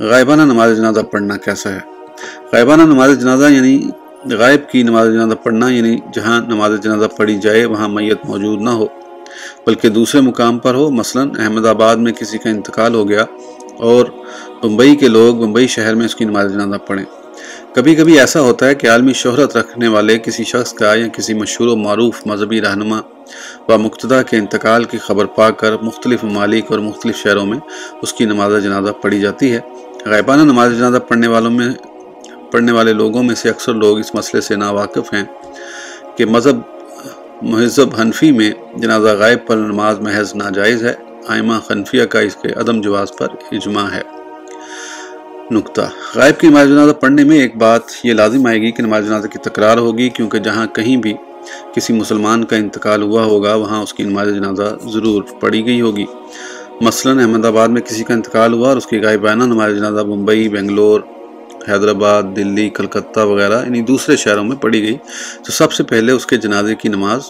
غائبانہ نماز جنازہ پڑھنا کیسا ہے؟ غائبانہ نماز جنازہ یعنی غائب کی نماز جنازہ پڑھنا یعنی جہاں نماز جنازہ پڑھی جائے وہاں میت موجود نہ ہو، بلکہ دوسرے مقام پر ہو۔ مثلا احمد آباد میں کسی کا انتقال ہو گیا اور بمبئی کے لوگ بمبئی شہر میں اس کی نماز جنازہ پڑھیں۔ کبھی کبھی ایسا ہوتا ہے کہ عالمی شہرت رکھنے والے کسی شخص کا یا کسی مشہور و معروف مذہبی رہنما و مقتدہ کے انتقال کی خبر پا کر مختلف ممالک اور مختلف شہروں میں اس کی نماز جنازہ پڑھی جاتی ہے۔ غائبانہ نماز جنازہ پڑھنے والوں میں پڑھنے والے لوگوں میں سے اکثر لوگ اس مسئلے سے ناواقف ہیں کہ مذہب مہذب حنفی میں جنازہ غائب پر نماز محض ناجائز ہے۔ آئمہ خنفیہ کا اس کے عدم جواز پر اجماع ہے۔ نقطہ غائب کی نماز جنازہ پڑھنے میں ایک بات یہ لازم آئے گی کہ نماز جنازہ کی تکرار ہوگی، کیونکہ جہاں کہیں بھی کسی مسلمان کا انتقال ہوا ہوگا، وہاں اس کی نماز جنازہ ضرور پڑھی گئی ہوگی۔ مثلا احمد آباد میں کسی کا انتقال ہوا اور اس کی غائبانہ نماز جنازہ ممبئی، بنگلور، حیدرآباد، دلی، کلکتہ وغیرہ یعنی دوسرے شہروں میں پڑھی گئی۔ تو سب سے پہلے اس کے جنازے کی نماز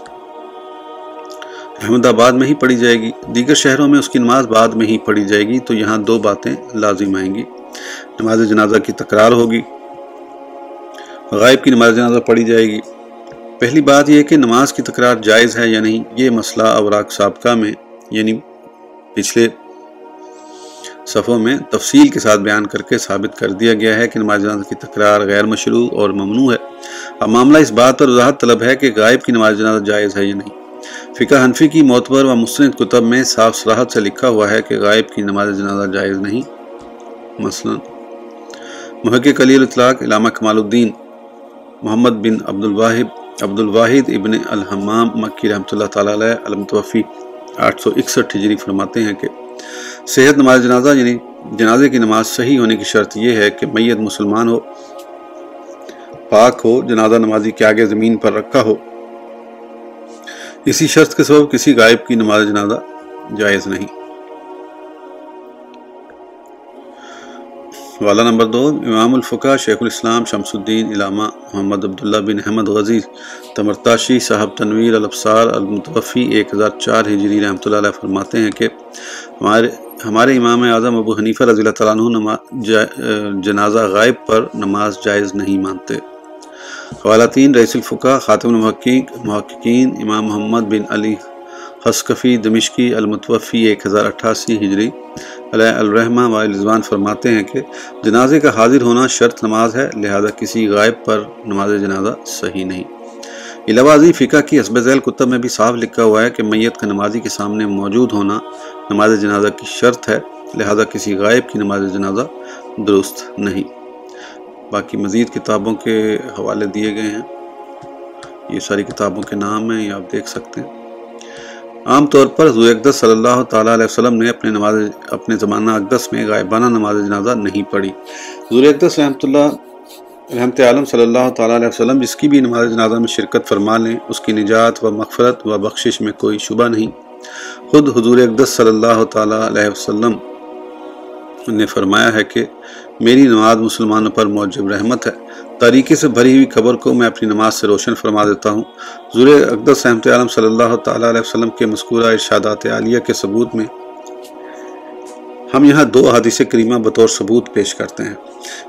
احمد آباد میں ہی پڑھی جائے گی۔ دیگر شہروں میں اس کی نماز بعد میں ہی پڑھی جائے گی۔ تو یہاں دو باتیں لازم آئیں گی۔ نماز جنازہ کی تکرار ہوگی، غائب کی نماز جنازہ پڑھی جائے گی۔ پہلی بات یہ کہ نماز کی تکرار جائز ہے یا نہیں، یہ مسئلہ اوراق سابقہ میں یعنی پچھلے صفوں میں تفصیل کے ساتھ بیان کر کے ثابت کر دیا گیا ہے کہ نماز جنازہ کی تکرار غیر مشروع اور ممنوع ہے۔ اب معاملہ اس بات پر وضاحت طلب ہے کہ غائب کی نماز جنازہ جائز ہے یا نہیں۔ فقہ حنفی کی معتبر و مستند کتب میں صاف صراحت سے لکھا ہوا ہے کہ غائب کی نماز جنازہ جائز نہیں۔ مثلا۔ محقق علی الاطلاق، علامہ کمال الدین، محمد بن عبد الواحد عبد الواحد ابن الحمام مکی رحمۃ اللہ تعالی علیہ المتوفی آٹھ سو اکسٹھ ہجری فرماتے ہیں کہ صحت نماز جنازہ یعنی جنازے کی نماز صحیح ہونے کی شرط یہ ہے کہ میت مسلمان ہو، پاک ہو، جنازہ نمازی کے آگے زمین پر رکھا ہو۔ اسی شرط کے سبب کسی غائب کی نماز جنازہ جائز نہیں۔ والا نمبر دو، امام الفقہ شیخ الاسلام شمس الدین علامہ محمد عبداللہ بن احمد غزیز تمرتاشی صاحب تنویر الابصار المتوفی ایک ہزار چار ہجری رحمۃ اللہ علیہ فرماتے ہیں کہ ہمارے ہمارے امام اعظم ابو حنیفہ رضی اللہ تعالیٰ عنہ جنازہ غائب پر نماز جائز نہیں مانتے۔ خواتین رئیس الفقہ، خاتم المحقق، محققین، امام محمد بن علی حسکفی دمشقی المتوفی ایک ہزار اٹھاسی ہجری۔ علیہ الرحمہ والزوان فرماتے ہیں کہ جنازے کا حاضر ہونا شرط نماز ہے، لہذا کسی غائب پر نماز جنازہ صحیح نہیں۔ علاوہ فقہ کی حسب ذیل کتب میں بھی صاف لکھا ہوا ہے کہ میت کا نمازی کے سامنے موجود ہونا نماز جنازہ کی شرط ہے، لہذا کسی غائب کی نماز جنازہ درست نہیں۔ باقی مزید کتابوں کے حوالے دیے گئے ہیں۔ یہ ساری کتابوں کے نام ہیں، یہ آپ دیکھ سکتے ہیں۔ عام طور پر حضور اقدس صلی اللہ تعالیٰ علیہ وسلم نے اپنے نماز اپنے زمانہ اقدس میں غائبانہ نماز جنازہ نہیں پڑھی۔ حضور اقدس رحمۃ اللہ رحمت عالم صلی اللہ تعالیٰ علیہ وسلم جس کی بھی نماز جنازہ میں شرکت فرما لیں، اس کی نجات و مغفرت و بخشش میں کوئی شبہ نہیں۔ خود حضور اقدس صلی اللہ تعالیٰ علیہ وسلم نے فرمایا ہے کہ میری نماز مسلمانوں پر موجب رحمت ہے۔ تاریکی سے بھری ہوئی قبر کو میں اپنی نماز سے روشن فرما دیتا ہوں۔ ضور اقدس احمد عالم صلی اللہ تعالیٰ علیہ وسلم کے مذکورہ ارشادات عالیہ کے ثبوت میں ہم یہاں دو حادث کریمہ بطور ثبوت پیش کرتے ہیں۔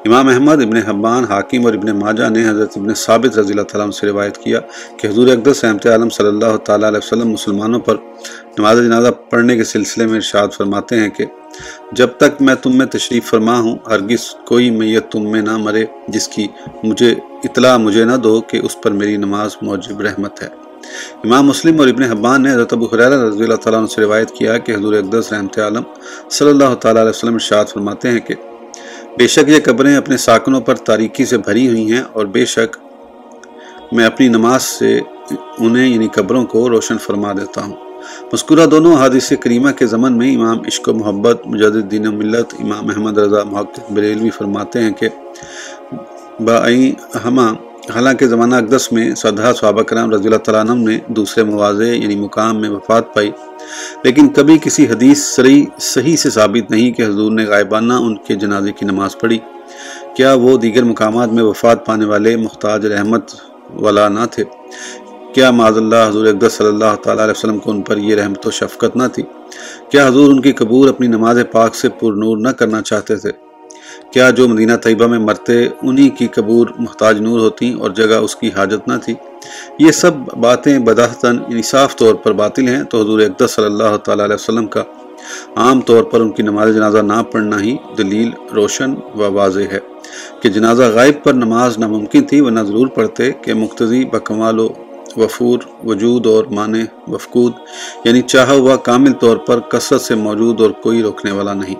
امام احمد، ابن حبان، حاکم اور ابن ماجہ نے حضرت ابن ثابت رضی اللہ تعالیٰ سے روایت کیا کہ حضور اقدس احمد عالم صلی اللہ تعالیٰ علیہ وسلم مسلمانوں پر نماز جنازہ پڑھنے کے سلسلے میں ارشاد فرماتے ہیں کہ جب تک میں تم میں تشریف فرما ہوں، ہرگز کوئی میت تم میں نہ مرے، جس کی مجھے اطلاع مجھے نہ دو کہ اس پر میری نماز موجب رحمت ہے۔ امام مسلم اور ابن حبان نے حضرت ابو حریر رضی اللہ تعالیٰ عنہ سے روایت کیا کہ حضور اقدس رحمت عالم صلی اللہ تعالیٰ علیہ وسلم ارشاد فرماتے ہیں کہ بے شک یہ قبریں اپنے ساکنوں پر تاریکی سے بھری ہوئی ہیں اور بے شک میں اپنی نماز سے انہیں یعنی قبروں کو روشن فرما دیتا ہوں۔ مذکورہ دونوں حادث کریمہ کے زمن میں امام عشق و محبت مجدد دین و ملت، امام احمد رضا محقق بریلوی فرماتے ہیں کہ بائی ہمہ حالانکہ زمانہ اقدس میں سدھا صحابہ کرام رضی اللہ تعالیٰ عنہ نے دوسرے مواضع یعنی مقام میں وفات پائی، لیکن کبھی کسی حدیث سری صحیح سے ثابت نہیں کہ حضور نے غائبانہ ان کے جنازے کی نماز پڑھی۔ کیا وہ دیگر مقامات میں وفات پانے والے مختاج رحمت والا نہ تھے؟ کیا معذ اللہ حضور اقدس صلی اللہ تعالیٰ علیہ وسلم کو ان پر یہ رحمت و شفقت نہ تھی؟ کیا حضور ان کی قبور اپنی نماز پاک سے پر نور نہ کرنا چاہتے تھے؟ کیا جو مدینہ طیبہ میں مرتے انہی کی قبور محتاج نور ہوتی اور جگہ اس کی حاجت نہ تھی؟ یہ سب باتیں بداحتاً یعنی صاف طور پر باطل ہیں تو حضور اقدس صلی اللہ تعالیٰ علیہ وسلم کا عام طور پر ان کی نماز جنازہ نہ پڑھنا ہی دلیل روشن و واضح ہے کہ جنازہ غائب پر نماز ناممکن تھی ورنہ ضرور پڑھتے کہ مقتضی بکمال و وفور وجود اور معنی وفقود یعنی چاہا ہوا کامل طور پر کثرت سے موجود اور کوئی روکنے والا نہیں۔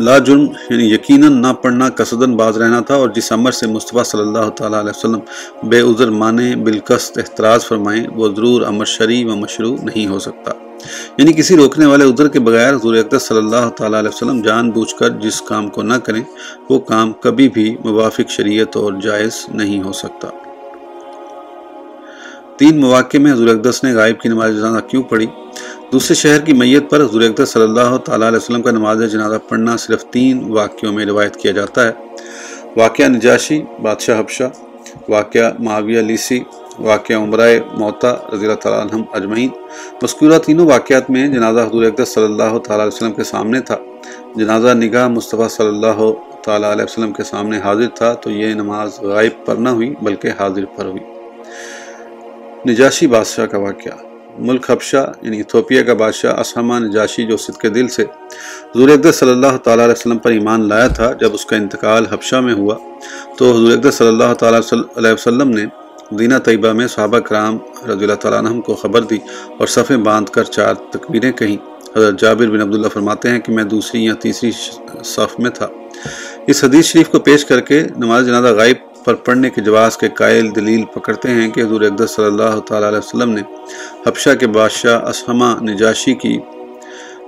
لا جرم یعنی یقیناً نہ پڑھنا قصدن باز رہنا تھا اور جس عمر سے مصطفیٰ صلی اللہ تعالیٰ علیہ وسلم بے عذر مانے بالکست احتراز فرمائیں، وہ ضرور امر شرعی و مشروع نہیں ہو سکتا۔ یعنی کسی روکنے والے عذر کے بغیر حضور اقدس صلی اللہ تعالیٰ علیہ وسلم جان بوجھ کر جس کام کو نہ کریں، وہ کام کبھی بھی موافق شریعت اور جائز نہیں ہو سکتا۔ تین مواقع میں حضور اقدس نے غائب کی نماز جنازہ کیوں پڑھی؟ دوسرے شہر کی میت پر حضور اقدس صلی اللہ تعالیٰ علیہ وسلم کا نماز جنازہ پڑھنا صرف تین واقعوں میں روایت کیا جاتا ہے۔ واقعہ نجاشی، بادشاہ حبشہ، واقعہ معاویہ لیسی، واقعہ عمرائے موتا رضی اللہ تعالیٰ عنہ اجمعین۔ مذکورہ تینوں واقعات میں جنازہ حضور اقدس صلی اللہ تعالیٰ علیہ وسلم کے سامنے تھا۔ جنازہ نگاہ مصطفیٰ صلی اللہ تعالیٰ علیہ وسلم کے سامنے حاضر تھا تو یہ نماز غائب پر نہ ہوئی بلکہ حاضر پر ہوئی۔ نجاشی بادشاہ کا واقعہ۔ ملک حبشہ یعنی ایتھوپیا کا بادشاہ اسحمہ نجاشی جو صدق دل سے حضور اقدس صلی اللہ تعالیٰ علیہ وسلم پر ایمان لایا تھا، جب اس کا انتقال حبشہ میں ہوا، تو حضور اقدس صلی اللہ تعالیٰ علیہ وسلم نے مدینہ طیبہ میں صحابہ کرام رضی اللہ تعالیٰ عنہ کو خبر دی اور صفیں باندھ کر چار تکبیریں کہیں۔ حضرت جابر بن عبداللہ فرماتے ہیں کہ میں دوسری یا تیسری صف میں تھا۔ اس حدیث شریف کو پیش کر کے نماز جنازہ غائب پر پڑھنے کے جواز کے قائل دلیل پکڑتے ہیں کہ حضور اقدس صلی اللہ تعالیٰ علیہ وسلم نے حبشہ کے بادشاہ اسحمہ نجاشی کی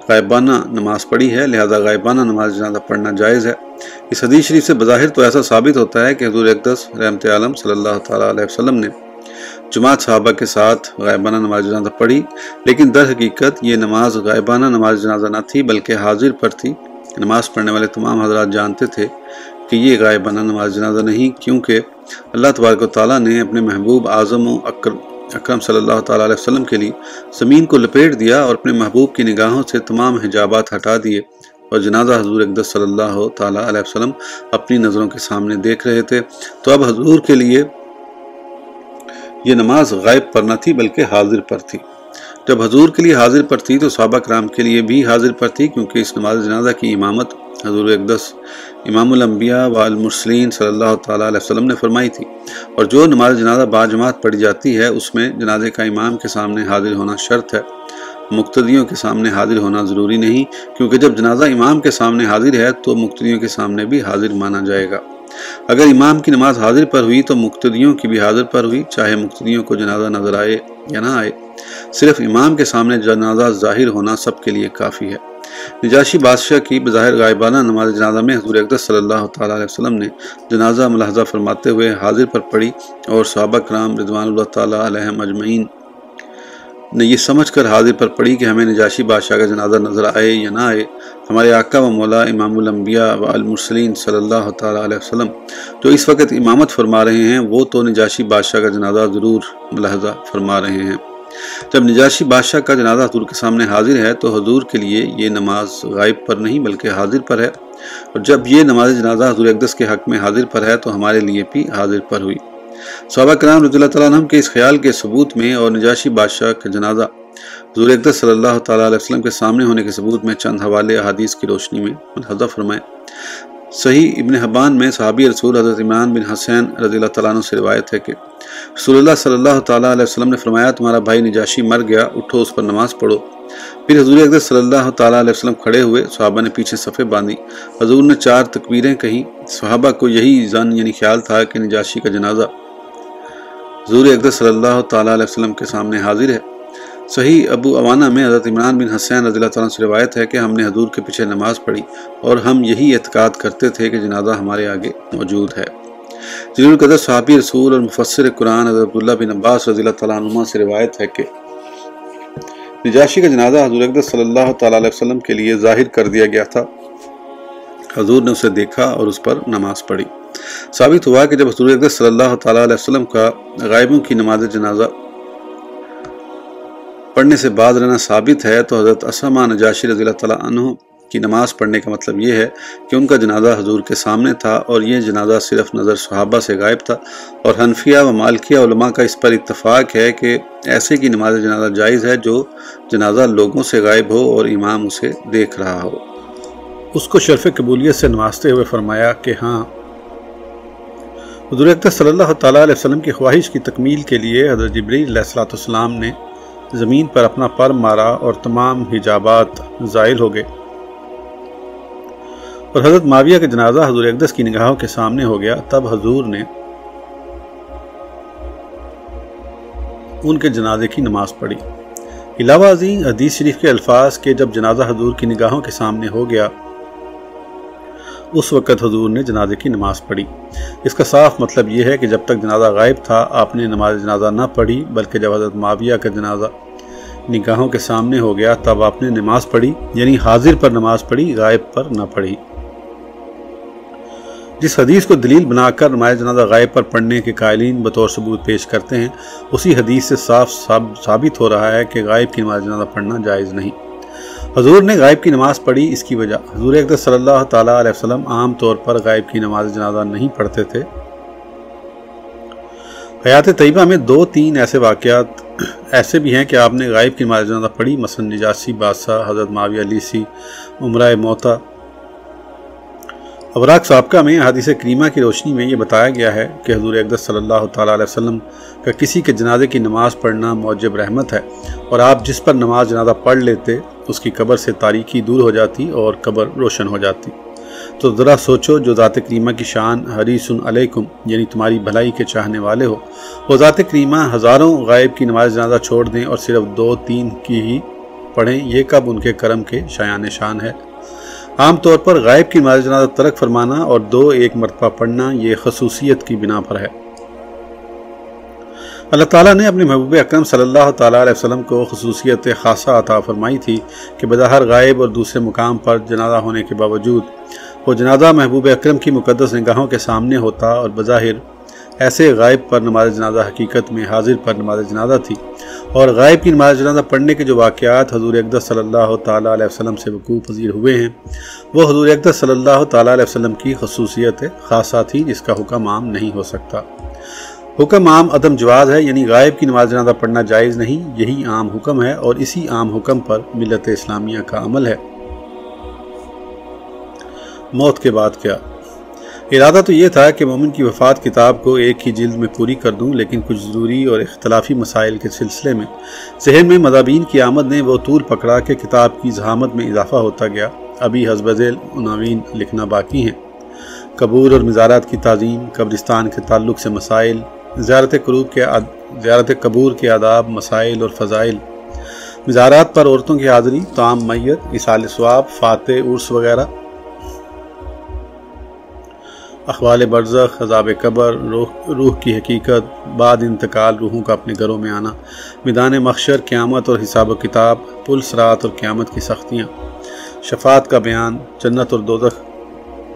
غائبانہ نماز پڑھی ہے، لہذا غائبانہ نماز جنازہ پڑھنا جائز ہے۔ اس حدیث شریف سے بظاہر تو ایسا ثابت ہوتا ہے کہ حضور اقدس رحمت عالم صلی اللہ تعالیٰ علیہ وسلم نے جماعت صحابہ کے ساتھ غائبانہ نماز جنازہ پڑھی، لیکن در حقیقت یہ نماز غائبانہ نماز جنازہ نہ تھی، بلکہ حاضر پر تھی۔ نماز پڑھنے والے تمام حضرات جانتے تھے کہ یہ غائبانہ نماز جنازہ نہیں، کیونکہ اللہ تبارک و تعالیٰ نے اپنے محبوب اعظم و اکرم صلی اللہ تعالیٰ علیہ وسلم کے لیے زمین کو لپیٹ دیا اور اپنے محبوب کی نگاہوں سے تمام حجابات ہٹا دیے۔ اور جنازہ حضور اقدس صلی اللہ تعالیٰ علیہ وسلم اپنی نظروں کے سامنے دیکھ رہے تھے۔ تو اب حضور کے لیے یہ نماز غائب پر نہ تھی، بلکہ حاضر پر تھی۔ جب حضور کے لیے حاضر پر تھی تو صحابہ کرام کے لیے بھی حاضر پر تھی، کیونکہ اس نماز جنازہ کی امامت حضور اقدس، امام الانبیاء والمرسلین صلی اللہ تعالیٰ علیہ وسلم نے فرمائی تھی۔ اور جو نماز جنازہ با جماعت پڑھی جاتی ہے، اس میں جنازے کا امام کے سامنے حاضر ہونا شرط ہے۔ مقتدیوں کے سامنے حاضر ہونا ضروری نہیں، کیونکہ جب جنازہ امام کے سامنے حاضر ہے تو مقتدیوں کے سامنے بھی حاضر مانا جائے گا۔ اگر امام کی نماز حاضر پر ہوئی تو مقتدیوں کی بھی حاضر پر ہوئی، چاہے مقتدیوں کو جنازہ نظر آئے یا نہ آئے۔ صرف امام کے سامنے جنازہ ظاہر ہونا سب کے لیے کافی ہے۔ نجاشی بادشاہ کی بظاہر غائبانہ نماز جنازہ میں حضور اقدس صلی اللہ تعالیٰ علیہ وسلم نے جنازہ ملاحظہ فرماتے ہوئے حاضر پر پڑھی اور صحابہ کرام رضوان اللہ تعالیٰ علیہ مجمعین نے یہ سمجھ کر حاضر پر پڑھی کہ ہمیں نجاشی بادشاہ کا جنازہ نظر آئے یا نہ آئے، ہمارے آقا و مولا امام الانبیاء و المرسلین صلی اللہ تعالیٰ علیہ وسلم جو اس وقت امامت فرما رہے ہیں، وہ تو نجاشی بادشاہ کا جنازہ ضرور ملاحظہ فرما رہے ہیں۔ جب نجاشی بادشاہ کا جنازہ حضور کے سامنے حاضر ہے تو حضور کے لیے یہ نماز غائب پر نہیں بلکہ حاضر پر ہے۔ اور جب یہ نماز جنازہ حضور اقدس کے حق میں حاضر پر ہے تو ہمارے لیے بھی حاضر پر ہوئی۔ صحابہ کرام رضی اللہ تعالیٰ عنہ کے اس خیال کے ثبوت میں اور نجاشی بادشاہ کا جنازہ حضور اقدس صلی اللہ تعالیٰ علیہ وسلم کے سامنے ہونے کے ثبوت میں چند حوالے حدیث کی روشنی میں ملحظہ فرمائیں صحیح ابن حبان میں صحابی رسول حضرت عمران بن حسین رضی اللہ تعالیٰ عنہ سے روایت ہے کہ رسول اللہ صلی اللہ تعالیٰ علیہ وسلم نے فرمایا، تمہارا بھائی نجاشی مر گیا، اٹھو، اس پر نماز پڑھو۔ پھر حضور اقدس صلی اللہ تعالیٰ علیہ وسلم کھڑے ہوئے، صحابہ نے پیچھے صفحے باندھی۔ حضور نے چار تکبیریں کہیں۔ صحابہ کو یہی زن یعنی خیال تھا کہ نجاشی کا جنازہ حضور اقدس صلی اللہ تعالیٰ علیہ وسلم کے سامنے حاضر ہے۔ صحیح ابو اوانہ میں حضرت عمران بن حسین رضی اللہ تعالیٰ سے روایت ہے کہ ہم نے حضور کے پیچھے نماز پڑھی اور ہم یہی اعتقاد کرتے تھے کہ جنازہ ہمارے آگے موجود ہے۔ جلیل القدر صحابی رسول اور مفسر قرآن حضرت عبداللہ بن عباس رضی اللہ تعالیٰ عنہ سے روایت ہے کہ نجاشی کا جنازہ حضور اقدس صلی اللہ تعالیٰ علیہ وسلم کے لیے ظاہر کر دیا گیا تھا۔ حضور نے اسے دیکھا اور اس پر نماز پڑھی۔ ثابت ہوا کہ جب حضور اقدس صلی اللہ تعالیٰ علیہ وسلم کا غائبوں کی نماز جنازہ پڑھنے سے بعد رہنا ثابت ہے تو حضرت اسما نجاشی رضی اللہ تعالیٰ عنہ کی نماز پڑھنے کا مطلب یہ ہے کہ ان کا جنازہ حضور کے سامنے تھا اور یہ جنازہ صرف نظر صحابہ سے غائب تھا اور حنفیہ و مالکیہ علماء کا اس پر اتفاق ہے کہ ایسے کی نماز جنازہ جائز ہے جو جنازہ لوگوں سے غائب ہو اور امام اسے دیکھ رہا ہو۔ اس کو شرف قبولیت سے نوازتے ہوئے فرمایا کہ ہاں حضور اکتر صلی اللہ تعالیٰ علیہ وسلم کی خواہش کی تکمیل کے لیے حضرت جبریل علیہ السلاۃ السلام نے زمین پر اپنا پر مارا اور تمام حجابات زائل ہو گئے۔ اور حضرت معاویہ کا جنازہ حضور اقدس کی نگاہوں کے سامنے ہو گیا، تب حضور نے ان کے جنازے کی نماز پڑھی۔ علاوہ ازیں حدیث شریف کے الفاظ کے جب جنازہ حضور کی نگاہوں کے سامنے ہو گیا اس وقت حضور نے جنازے کی نماز پڑھی۔ اس کا صاف مطلب یہ ہے کہ جب تک جنازہ غائب تھا، آپ نے نماز جنازہ نہ پڑھی، بلکہ جب حضرت معاویہ کا جنازہ نگاہوں کے سامنے ہو گیا، تب آپ نے نماز پڑھی یعنی حاضر پر نماز پڑھی، غائب پر نہ پڑھی۔ جس حدیث کو دلیل بنا کر نماز جنازہ غائب پر پڑھنے کے قائلین بطور ثبوت پیش کرتے ہیں، اسی حدیث سے صاف ثابت ہو رہا ہے کہ غائب کی نماز جنازہ پڑھنا جائز نہیں۔ حضور نے غائب کی نماز پڑھی اس کی وجہ۔ حضور اقدر صلی اللہ تعالیٰ علیہ وسلم عام طور پر غائب کی نماز جنازہ نہیں پڑھتے تھے۔ حیات طیبہ میں دو تین ایسے واقعات ایسے بھی ہیں کہ آپ نے غائب کی نماز جنازہ پڑھی۔ مثلا نجاسی بادشاہ حضرت معاویہ علی سی، عمرہ موتا ابراک سابقہ میں حدیث کریمہ کی روشنی میں یہ بتایا گیا ہے کہ حضور اقدس صلی اللہ تعالیٰ علیہ وسلم کا کسی کے جنازے کی نماز پڑھنا موجب رحمت ہے اور آپ جس پر نماز جنازہ پڑھ لیتے اس کی قبر سے تاریکی دور ہو جاتی اور قبر روشن ہو جاتی۔ تو ذرا سوچو جو ذات کریمہ کی شان حریص علیکم یعنی تمہاری بھلائی کے چاہنے والے ہو۔ وہ ذات کریمہ ہزاروں غائب کی نماز جنازہ چھوڑ دیں اور صرف دو، تین کی ہی پڑھیں، یہ کب ان کے کرم کے شایان شان ہے؟ عام طور پر غائب کی نماز جنازہ ترک فرمانا اور دو، ایک مرتبہ پڑھنا، یہ خصوصیت کی بنا پر ہے۔ اللہ تعالیٰ نے اپنے محبوب اکرم صلی اللہ تعالیٰ علیہ وسلم کو خصوصیت خاصہ عطا فرمائی تھی کہ بظاہر غائب اور دوسرے مقام پر جنازہ ہونے کے باوجود وہ جنازہ محبوب اکرم کی مقدس نگاہوں کے سامنے ہوتا اور بظاہر ایسے غائب پر نماز جنازہ حقیقت میں حاضر پر نماز جنازہ تھی اور غائب کی نماز جنازہ پڑھنے کے جو واقعات حضور اقدس صلی اللہ تعالیٰ علیہ وسلم سے وقوع پذیر ہوئے ہیں، وہ حضور اقدس صلی اللہ تعالیٰ علیہ وسلم کی خصوصیت خاصہ تھی جس کا حکم عام نہیں ہو سکتا۔ حکم عام عدم جواز ہے یعنی غائب کی نماز جنازہ پڑھنا جائز نہیں، یہی عام حکم ہے اور اسی عام حکم پر ملت اسلامیہ کا عمل ہے۔ موت کے بعد کیا؟ ارادہ تو یہ تھا کہ مومن کی وفات کتاب کو ایک ہی جلد میں پوری کر دوں، لیکن کچھ ضروری اور اختلافی مسائل کے سلسلے میں ذہن میں مضابین کی آمد نے وہ طور پکڑا کہ کتاب کی ذہامت میں اضافہ ہوتا گیا۔ ابھی حزب ذیل عناوین لکھنا باقی ہیں۔ قبور اور مزارات کی تعظیم، قبرستان کے تعلق سے مسائل زیارت قروب کے زیارت قبور کے آداب، مسائل اور فضائل۔ مزارات پر عورتوں کی حاضری تعام میت، اصال ثواب، فاتح، عرس وغیرہ۔ اخوال برزخ، عذاب قبر، روح روح کی حقیقت، بعد انتقال، روحوں کا اپنے گھروں میں آنا۔ میدان مخشر قیامت اور حساب و کتاب، پل سرات اور قیامت کی سختیاں۔ شفاعت کا بیان، جنت اور دودخ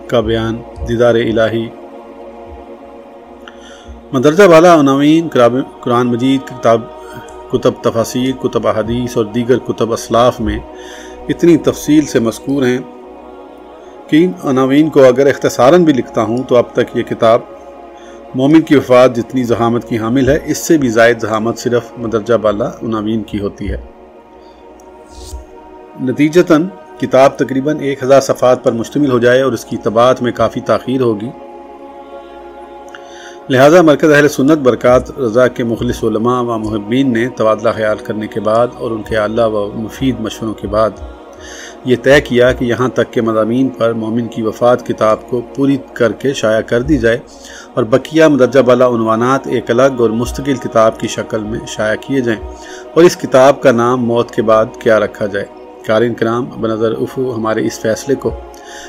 کا بیان، دیدار الہی۔ مدرجہ بالا عناوین، قرآن مجید، کتاب، کتب تفاصیر کتب احادیث اور دیگر کتب اسلاف میں اتنی تفصیل سے مذکور ہیں کہ عناوین کو اگر اختصاراً بھی لکھتا ہوں تو اب تک یہ کتاب مومن کی وفات جتنی ذہامت کی حامل ہے، اس سے بھی زائد ذہامت صرف مدرجہ بالا عناوین کی ہوتی ہے۔ نتیجتاً، کتاب تقریباً ایک ہزار صفحات پر مشتمل ہو جائے اور اس کی طباعت میں کافی تاخیر ہوگی۔ لہٰذا مرکز اہل سنت برکات رضا کے مخلص علماء و محبین نے تبادلہ خیال کرنے کے بعد اور ان کے اعلیٰ و مفید مشوروں کے بعد یہ طے کیا کہ یہاں تک کہ مضامین پر مومن کی وفات کتاب کو پوری کر کے شائع کر دی جائے اور بقیہ مدرجہ بالا عنوانات ایک الگ اور مستقل کتاب کی شکل میں شائع کیے جائیں اور اس کتاب کا نام موت کے بعد کیا رکھا جائے۔ قارئین کرام، بنظر افو ہمارے اس فیصلے کو۔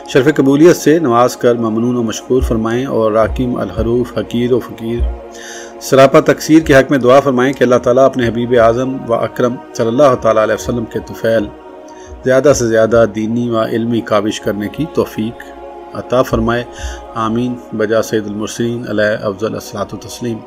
شرف قبولیت سے نواز کر ممنون و مشکور فرمائیں اور راکیم الحروف حقیر و فقیر۔ سراپا تقسیر کے حق میں دعا فرمائیں کہ اللہ تعالیٰ اپنے حبیب اعظم و اکرم صلی اللہ تعالیٰ علیہ وسلم کے طفیل، زیادہ سے زیادہ دینی و علمی کاوش کرنے کی توفیق عطا فرمائے۔ آمین۔ بجا سید المرسلین علیہ افضل الصلاۃ و تسلیم